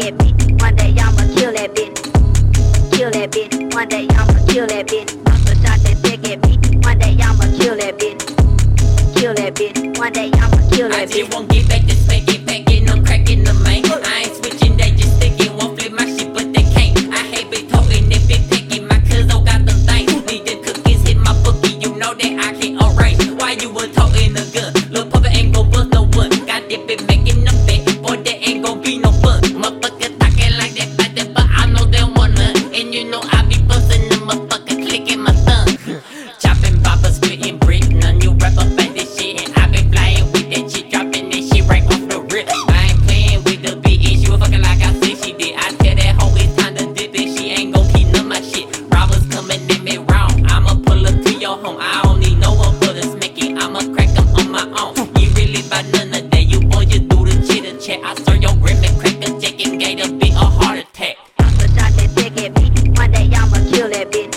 that bitch. One day I'ma kill that bitch. Kill that bitch. One day I'ma kill that bitch. That bitch. One day I'ma kill that bitch. That bitch. One day I'ma kill I just won't get back to that I can't arrange. Why you was toting the gun? Lil' puppet ain't gon' bust no one. Got that bitch making a bet. Boy, that ain't gon' be no fun. Motherfucker talking like that, like that, but I know they want none. And you know I be busting the motherfucker, clicking my thumb. Chopping boppers, spitting brick. None you rap at this shit. And I been flying with that shit, dropping that shit right off the rip. I ain't playing with the big and she was fucking like I said she did. I tell that hoe it's time to dip and she ain't gon' keep none of my shit. Robbers coming at me wrong. I'ma pull up to your home. I heart attack. Bust a shot that take it bitch. One day I'ma kill that bitch.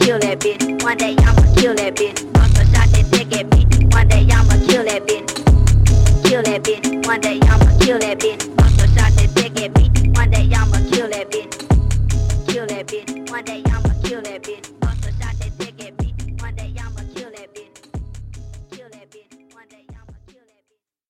Kill that bitch. One day I'ma kill that bitch. One day I'ma kill that bitch. One day I'ma kill that bitch. One day I'ma kill that bitch. Kill that bitch. One day I'ma kill that bitch.